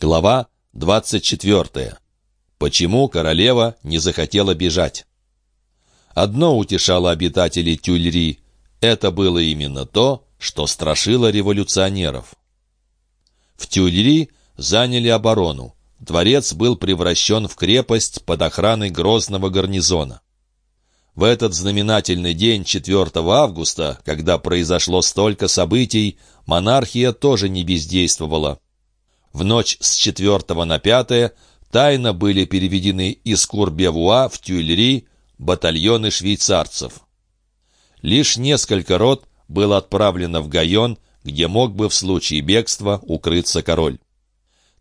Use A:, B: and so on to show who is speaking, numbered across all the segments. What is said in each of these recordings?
A: Глава 24. Почему королева не захотела бежать? Одно утешало обитателей Тюльри. Это было именно то, что страшило революционеров. В Тюльри заняли оборону. Дворец был превращен в крепость под охраной грозного гарнизона. В этот знаменательный день 4 августа, когда произошло столько событий, монархия тоже не бездействовала. В ночь с 4 на 5 тайно были переведены из Курбевуа в Тюильри батальоны швейцарцев. Лишь несколько рот было отправлено в Гайон, где мог бы в случае бегства укрыться король.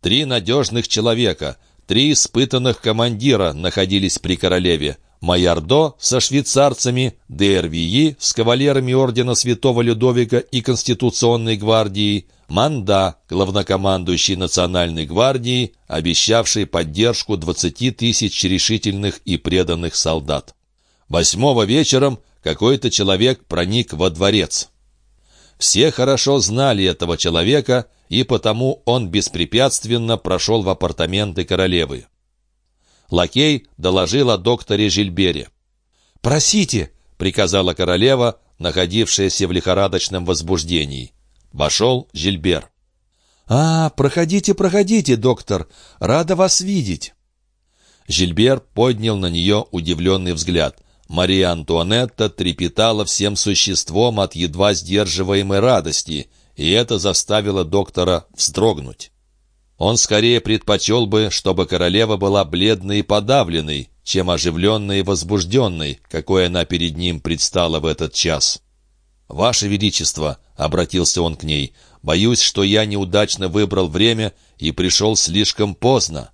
A: Три надежных человека, три испытанных командира находились при королеве. Майордо со швейцарцами, Д'Эрвии с кавалерами ордена Святого Людовика и Конституционной гвардии, Манда, главнокомандующий Национальной гвардии, обещавший поддержку 20 тысяч решительных и преданных солдат. Восьмого вечером какой-то человек проник во дворец. Все хорошо знали этого человека, и потому он беспрепятственно прошел в апартаменты королевы. Лакей доложил о докторе Жильбере. «Просите!» — приказала королева, находившаяся в лихорадочном возбуждении. Вошел Жильбер. «А, проходите, проходите, доктор. Рада вас видеть». Жильбер поднял на нее удивленный взгляд. Мария Антуанетта трепетала всем существом от едва сдерживаемой радости, и это заставило доктора вздрогнуть. Он скорее предпочел бы, чтобы королева была бледной и подавленной, чем оживленной и возбужденной, какой она перед ним предстала в этот час. «Ваше Величество», — обратился он к ней, — «боюсь, что я неудачно выбрал время и пришел слишком поздно».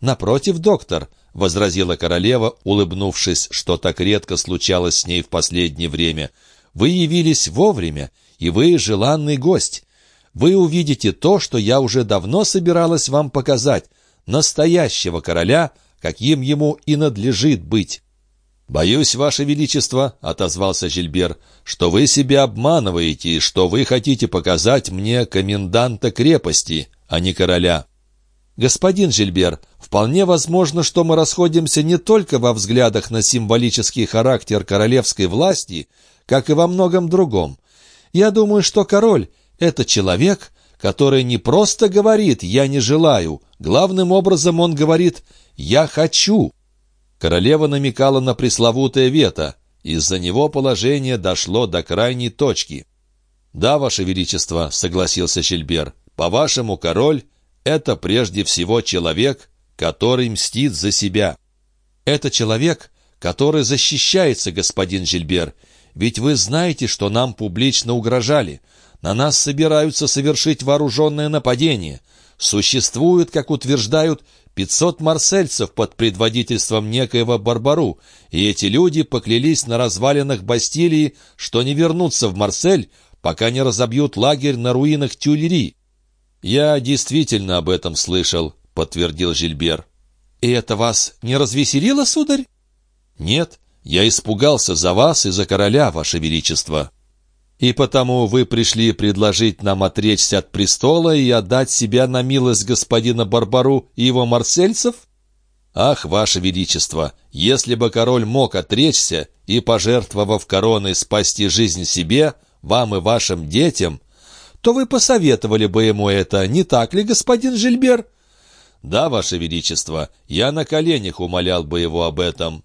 A: «Напротив, доктор», — возразила королева, улыбнувшись, что так редко случалось с ней в последнее время, — «вы явились вовремя, и вы желанный гость. Вы увидите то, что я уже давно собиралась вам показать, настоящего короля, каким ему и надлежит быть». «Боюсь, Ваше Величество», — отозвался Жильбер, — «что вы себя обманываете и что вы хотите показать мне коменданта крепости, а не короля». «Господин Жильбер, вполне возможно, что мы расходимся не только во взглядах на символический характер королевской власти, как и во многом другом. Я думаю, что король — это человек, который не просто говорит «я не желаю», главным образом он говорит «я хочу». Королева намекала на пресловутое вето. Из-за него положение дошло до крайней точки. «Да, Ваше Величество», — согласился Щельбер, — «по-вашему, король — это прежде всего человек, который мстит за себя». «Это человек, который защищается, господин Жильбер, ведь вы знаете, что нам публично угрожали. На нас собираются совершить вооруженное нападение. Существует, как утверждают, пятьсот марсельцев под предводительством некоего Барбару, и эти люди поклялись на развалинах Бастилии, что не вернутся в Марсель, пока не разобьют лагерь на руинах Тюльри. «Я действительно об этом слышал», — подтвердил Жильбер. «И это вас не развеселило, сударь?» «Нет, я испугался за вас и за короля, ваше величество». И потому вы пришли предложить нам отречься от престола и отдать себя на милость господина Барбару и его марсельцев? Ах, ваше величество, если бы король мог отречься и, пожертвовав короной, спасти жизнь себе, вам и вашим детям, то вы посоветовали бы ему это, не так ли, господин Жильбер? Да, ваше величество, я на коленях умолял бы его об этом.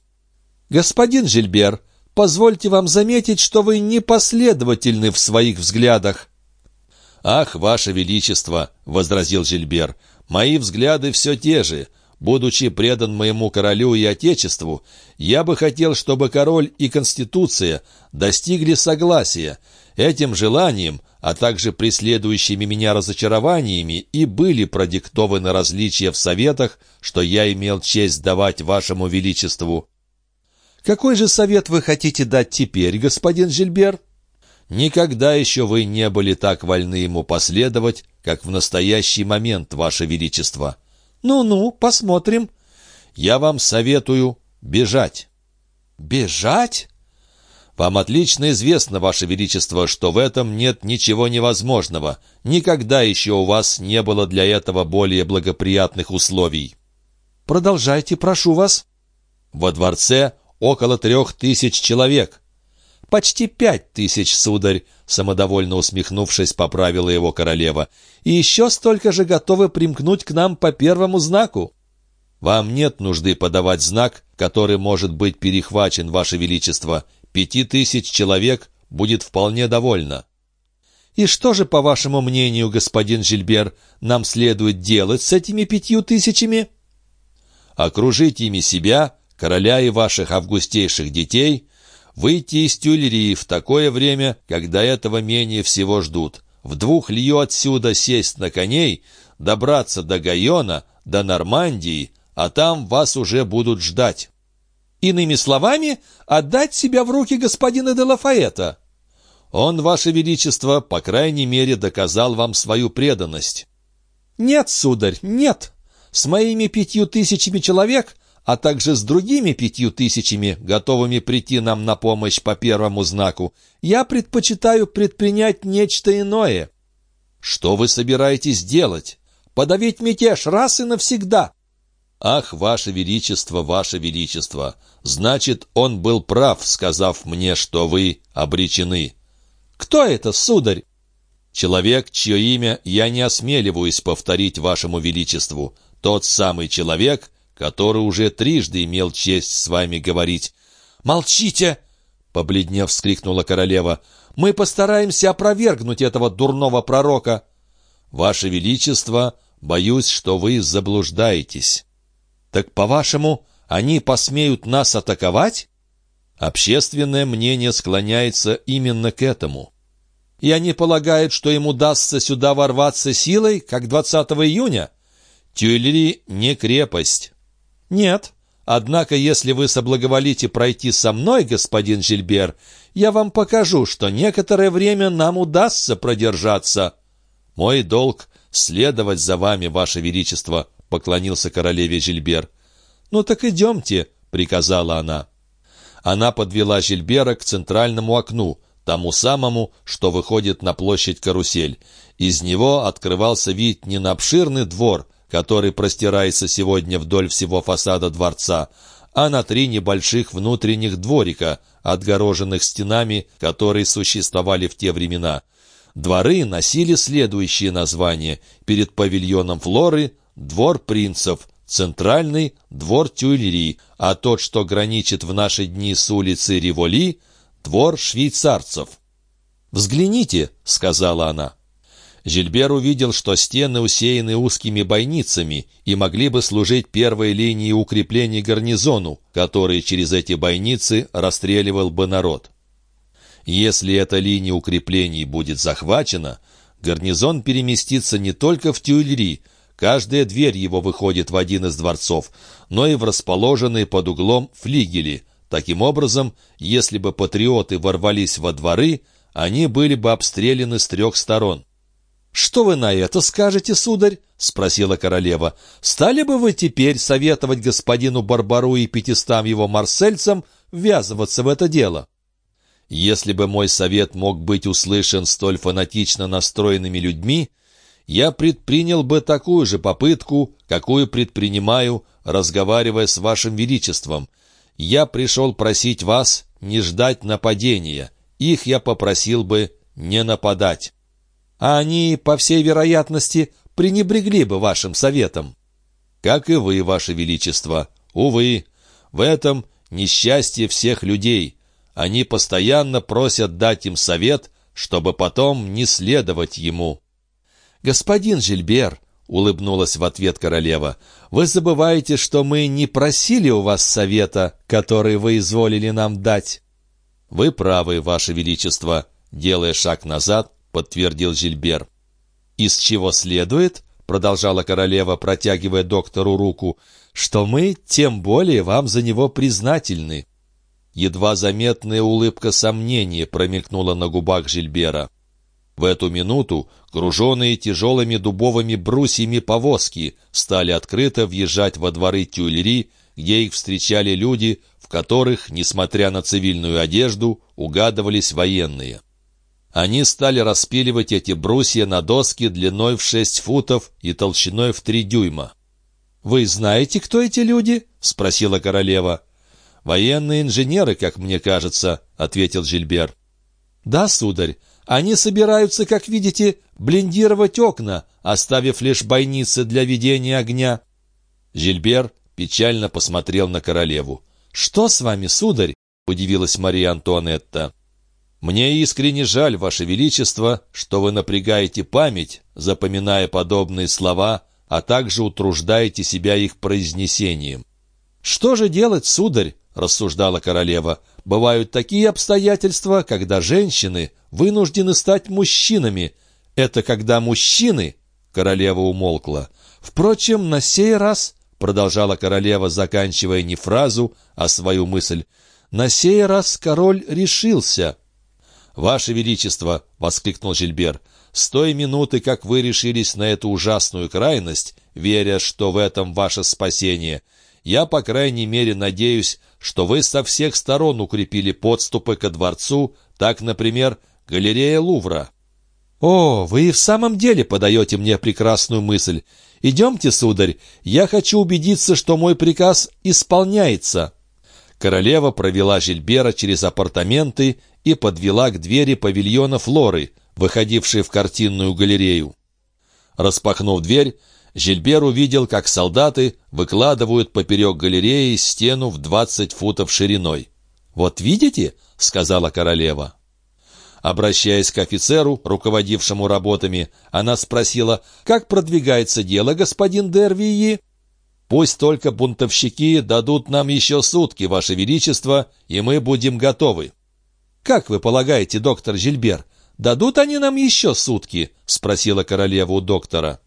A: Господин Жильбер, позвольте вам заметить, что вы непоследовательны в своих взглядах». «Ах, ваше величество!» — возразил Жильбер. «Мои взгляды все те же. Будучи предан моему королю и отечеству, я бы хотел, чтобы король и конституция достигли согласия. Этим желанием, а также преследующими меня разочарованиями и были продиктованы различия в советах, что я имел честь давать вашему величеству». Какой же совет вы хотите дать теперь, господин Жильбер? Никогда еще вы не были так вольны ему последовать, как в настоящий момент, ваше величество. Ну-ну, посмотрим. Я вам советую бежать. Бежать? Вам отлично известно, Ваше Величество, что в этом нет ничего невозможного. Никогда еще у вас не было для этого более благоприятных условий.
B: Продолжайте, прошу вас.
A: Во дворце около трех тысяч человек.
B: Почти пять тысяч, сударь, самодовольно усмехнувшись, поправила его королева. И еще столько же готовы примкнуть к нам по первому знаку.
A: Вам нет нужды подавать знак, который может быть перехвачен, Ваше Величество. Пяти тысяч человек будет вполне довольно.
B: И что же, по вашему мнению, господин Жильбер, нам следует делать с этими пятью тысячами?
A: Окружить ими себя, короля и ваших августейших детей, выйти из тюльрии в такое время, когда этого менее всего ждут, в двух лью отсюда сесть на коней, добраться до Гайона, до Нормандии, а там вас уже будут ждать.
B: Иными словами, отдать себя в руки господина де Лафаэта.
A: Он, ваше величество, по крайней мере, доказал вам свою преданность.
B: Нет, сударь, нет. С моими пятью тысячами человек, а также с другими пятью тысячами, готовыми прийти нам на помощь по первому знаку, я предпочитаю предпринять нечто иное.
A: Что вы собираетесь делать?
B: Подавить мятеж раз и навсегда.
A: «Ах, Ваше Величество, Ваше Величество! Значит, он был прав, сказав мне, что вы обречены».
B: «Кто это, сударь?»
A: «Человек, чье имя я не осмеливаюсь повторить Вашему Величеству. Тот самый человек, который уже трижды имел честь с вами говорить».
B: «Молчите!» — побледнев вскрикнула королева. «Мы постараемся опровергнуть этого дурного пророка».
A: «Ваше Величество, боюсь, что вы заблуждаетесь».
B: Так, по-вашему, они посмеют нас атаковать?
A: Общественное мнение склоняется именно к этому.
B: И они полагают, что им удастся сюда ворваться силой, как 20 июня?
A: Тюильри не крепость.
B: Нет. Однако, если вы соблаговолите пройти со мной, господин Жильбер, я вам покажу, что некоторое время нам удастся продержаться.
A: Мой долг — следовать за вами, ваше величество, — поклонился королеве Жильбер.
B: «Ну так идемте», — приказала она.
A: Она подвела Жильбера к центральному окну, тому самому, что выходит на площадь Карусель. Из него открывался вид не на обширный двор, который простирается сегодня вдоль всего фасада дворца, а на три небольших внутренних дворика, отгороженных стенами, которые существовали в те времена. Дворы носили следующие названия. Перед павильоном Флоры двор принцев, центральный — двор Тюильри, а тот, что граничит в наши дни с улицы Риволи — двор швейцарцев.
B: «Взгляните», — сказала она.
A: Жильбер увидел, что стены усеяны узкими бойницами и могли бы служить первой линией укреплений гарнизону, который через эти бойницы расстреливал бы народ. Если эта линия укреплений будет захвачена, гарнизон переместится не только в Тюильри, Каждая дверь его выходит в один из дворцов, но и в расположенные под углом флигели. Таким образом, если бы патриоты ворвались во дворы, они были бы обстреляны с трех сторон.
B: «Что вы на это скажете, сударь?» — спросила королева. «Стали бы вы теперь советовать господину Барбару и пятистам его марсельцам ввязываться в это дело?»
A: «Если бы мой совет мог быть услышан столь фанатично настроенными людьми, я предпринял бы такую же попытку, какую предпринимаю, разговаривая с вашим величеством. Я пришел просить вас не ждать нападения. Их я попросил бы не нападать.
B: А они, по всей вероятности, пренебрегли бы вашим советом.
A: Как и вы, ваше величество. Увы, в этом несчастье всех людей. Они постоянно просят дать им совет, чтобы потом не следовать ему.
B: «Господин Жильбер», — улыбнулась в ответ королева, — «вы забываете, что мы не просили у вас совета, который вы изволили нам дать».
A: «Вы правы, ваше величество», — делая шаг назад, подтвердил Жильбер.
B: «Из чего следует?» — продолжала королева, протягивая доктору руку, «что мы тем более вам за него признательны».
A: Едва заметная улыбка сомнения промелькнула на губах Жильбера. В эту минуту груженные тяжелыми дубовыми брусьями повозки стали открыто въезжать во дворы Тюльри, где их встречали люди в которых, несмотря на цивильную одежду, угадывались военные. Они стали распиливать эти брусья на доски длиной в шесть футов и толщиной в три дюйма.
B: «Вы знаете, кто эти люди?» — спросила королева.
A: «Военные инженеры, как мне кажется», — ответил Жильбер.
B: «Да, сударь, они собираются, как видите, блиндировать окна, оставив лишь бойницы для ведения огня».
A: Жильбер печально посмотрел на королеву.
B: «Что с вами, сударь?» — удивилась Мария Антуанетта.
A: «Мне искренне жаль, Ваше Величество, что вы напрягаете память, запоминая подобные слова, а также утруждаете себя их произнесением».
B: «Что же делать, сударь?» — рассуждала королева. «Бывают такие обстоятельства, когда женщины вынуждены стать мужчинами. Это когда мужчины...» — королева умолкла. «Впрочем, на сей раз...» — продолжала королева, заканчивая не фразу, а свою мысль. «На сей раз король решился».
A: «Ваше Величество!» — воскликнул Жильбер. «С той минуты, как вы решились на эту ужасную крайность, веря, что в этом ваше спасение, я, по крайней мере, надеюсь, что вы со всех сторон укрепили подступы ко дворцу, так, например, галерея Лувра».
B: «О, вы и в самом деле подаете мне прекрасную мысль. Идемте, сударь, я хочу убедиться, что мой приказ исполняется».
A: Королева провела Жильбера через апартаменты и подвела к двери павильона Флоры, выходившей в картинную галерею. Распахнув дверь, Жильбер увидел, как солдаты выкладывают поперек галереи стену в двадцать футов шириной.
B: «Вот видите?» — сказала королева.
A: Обращаясь к офицеру, руководившему работами, она спросила, «Как продвигается дело, господин Дервии?» «Пусть только бунтовщики дадут нам еще сутки, Ваше Величество, и мы будем готовы».
B: «Как вы полагаете, доктор Жильбер, дадут они нам еще сутки?» — спросила королева у доктора.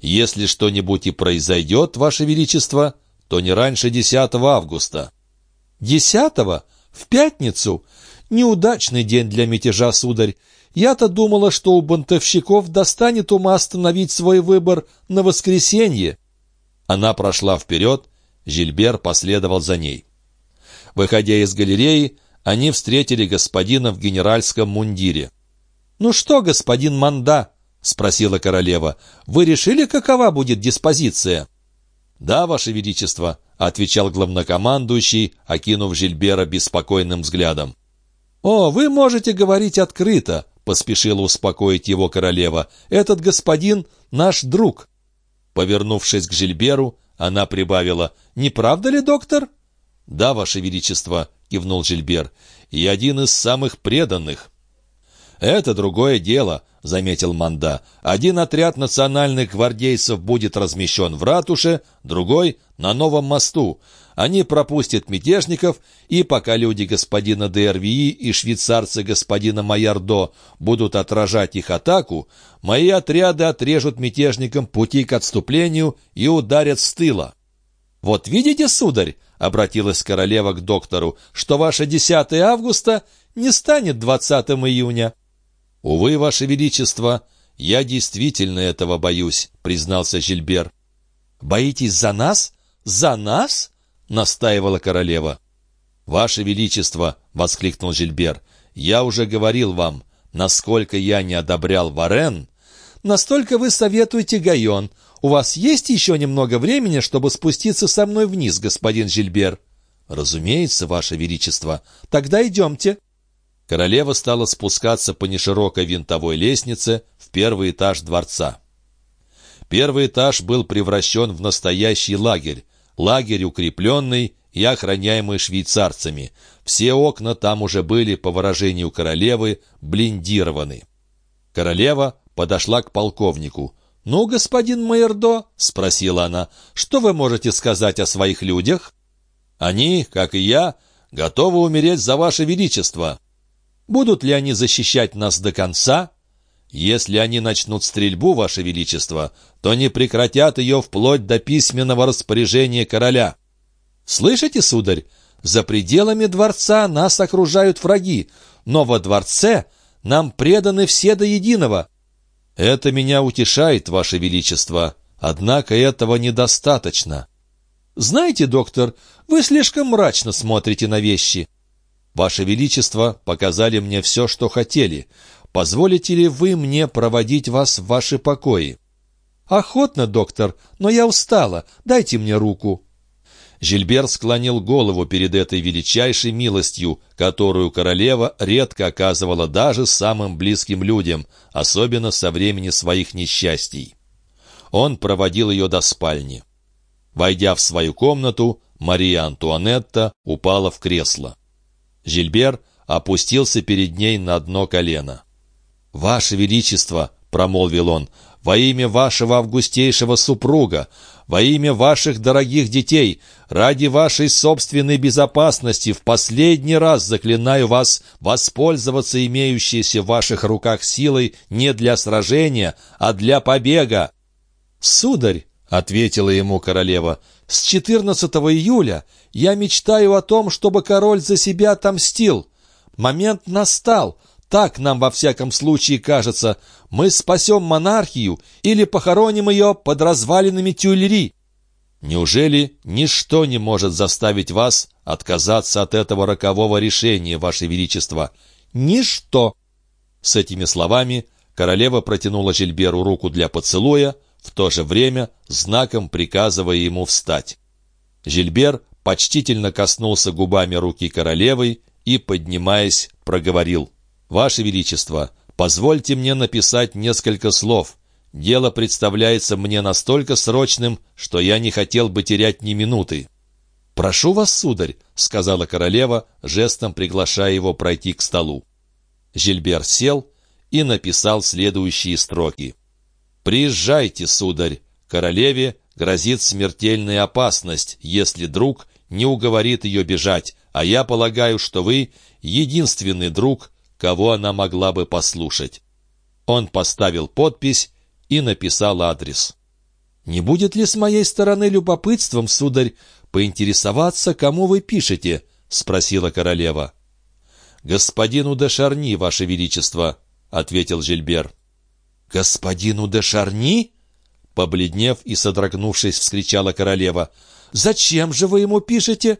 A: «Если что-нибудь и произойдет, Ваше Величество, то не раньше 10 августа».
B: «Десятого? В пятницу? Неудачный день для мятежа, сударь. Я-то думала, что у бунтовщиков достанет ума остановить свой выбор на воскресенье».
A: Она прошла вперед, Жильбер последовал за ней. Выходя из галереи, они встретили господина в генеральском мундире.
B: «Ну что, господин Манда?» — спросила королева. «Вы решили, какова будет диспозиция?»
A: «Да, ваше величество», — отвечал главнокомандующий, окинув Жильбера беспокойным взглядом.
B: «О, вы можете говорить открыто», — поспешила успокоить его королева. «Этот господин — наш друг».
A: Повернувшись к Жильберу, она прибавила. «Не правда ли, доктор?» «Да, ваше величество», — кивнул Жильбер, — «и один из самых преданных». «Это другое дело», — заметил Манда. «Один отряд национальных гвардейцев будет размещен в ратуше, другой — на новом мосту. Они пропустят мятежников, и пока люди господина ДРВИ и швейцарцы господина Майордо будут отражать их атаку, мои отряды отрежут мятежникам пути к отступлению и ударят с тыла».
B: «Вот видите, сударь», — обратилась королева к доктору, «что ваше 10 августа не станет 20 июня».
A: «Увы, ваше величество, я действительно этого боюсь», — признался Жильбер.
B: «Боитесь за нас? За нас?» — настаивала королева.
A: «Ваше величество», — воскликнул Жильбер, — «я уже говорил вам, насколько я не одобрял Варен...»
B: «Настолько вы советуете Гайон. У вас есть еще немного времени, чтобы спуститься со мной вниз, господин Жильбер?»
A: «Разумеется, ваше величество.
B: Тогда идемте».
A: Королева стала спускаться по неширокой винтовой лестнице в первый этаж дворца. Первый этаж был превращен в настоящий лагерь, лагерь укрепленный и охраняемый швейцарцами. Все окна там уже были, по выражению королевы, блиндированы. Королева подошла к полковнику.
B: «Ну, господин Майердо», — спросила она, — «что вы можете сказать о своих людях?»
A: «Они, как и я, готовы умереть за ваше величество».
B: «Будут ли они защищать нас до конца?»
A: «Если они начнут стрельбу, ваше величество, то не прекратят ее вплоть до письменного распоряжения короля».
B: «Слышите, сударь, за пределами дворца нас окружают враги, но во дворце нам преданы все до единого».
A: «Это меня утешает, ваше величество, однако этого недостаточно».
B: Знаете, доктор, вы слишком мрачно смотрите на вещи.
A: Ваше Величество показали мне все, что хотели. Позволите ли вы мне проводить вас в ваши покои?»
B: «Охотно, доктор, но я устала. Дайте мне руку».
A: Жильбер склонил голову перед этой величайшей милостью, которую королева редко оказывала даже самым близким людям, особенно со времени своих несчастий. Он проводил ее до спальни. Войдя в свою комнату, Мария Антуанетта упала в кресло. Жильбер опустился перед ней на одно колено. «Ваше Величество!» — промолвил он. «Во имя вашего августейшего супруга, во имя ваших дорогих детей, ради вашей собственной безопасности в последний раз заклинаю вас воспользоваться имеющейся в ваших руках силой не для сражения, а для побега».
B: «Сударь!» — ответила ему королева. «С 14 июля я мечтаю о том, чтобы король за себя отомстил. Момент настал. Так нам во всяком случае кажется. Мы спасем монархию или похороним ее под развалинами Тюльри.
A: Неужели ничто не может заставить вас отказаться от этого рокового решения, Ваше Величество?
B: Ничто.
A: С этими словами королева протянула Жильберу руку для поцелуя, в то же время знаком приказывая ему встать. Жильбер почтительно коснулся губами руки королевы и, поднимаясь, проговорил. «Ваше Величество, позвольте мне написать несколько слов. Дело представляется мне настолько срочным, что я не хотел бы терять ни минуты».
B: «Прошу вас, сударь», — сказала королева, жестом приглашая его пройти к столу.
A: Жильбер сел и написал следующие строки. «Приезжайте, сударь, королеве грозит смертельная опасность, если друг не уговорит ее бежать, а я полагаю, что вы единственный друг, кого она могла бы послушать». Он поставил подпись и написал адрес.
B: «Не будет ли с моей стороны любопытством, сударь, поинтересоваться, кому вы пишете?» — спросила королева.
A: «Господину де Шарни, ваше величество», — ответил Жильбер.
B: «Господину де Шарни?»
A: Побледнев и содрогнувшись, вскричала королева.
B: «Зачем же вы ему пишете?»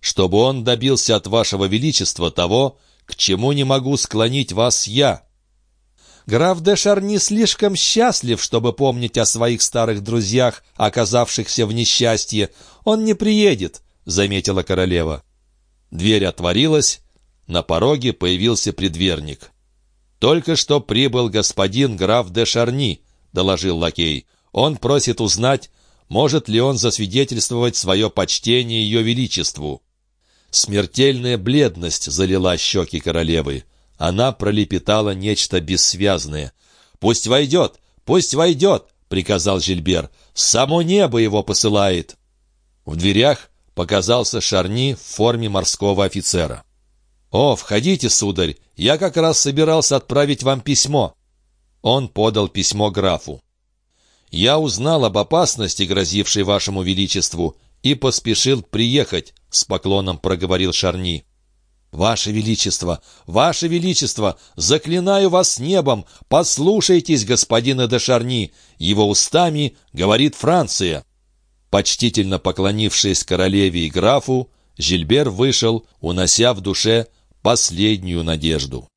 A: «Чтобы он добился от вашего величества того, к чему не могу склонить вас я».
B: Граф де Шарни слишком счастлив, чтобы помнить о своих старых друзьях, оказавшихся в несчастье. Он не приедет, — заметила королева.
A: Дверь отворилась, на пороге появился предверник. «Только что прибыл господин граф де Шарни», — доложил лакей. «Он просит узнать, может ли он засвидетельствовать свое почтение ее величеству». Смертельная бледность залила щеки королевы. Она пролепетала нечто бессвязное. «Пусть войдет! Пусть войдет!» — приказал Жильбер. «Само небо его посылает!» В дверях показался Шарни в форме морского офицера. «О, входите, сударь! Я как раз собирался отправить вам письмо». Он подал письмо графу. «Я узнал об опасности, грозившей вашему величеству, и поспешил приехать», — с поклоном проговорил Шарни. «Ваше Величество! Ваше Величество! Заклинаю вас небом! Послушайтесь господина де Шарни! Его устами говорит Франция!» Почтительно поклонившись королеве и графу, Жильбер вышел, унося в душе последнюю надежду.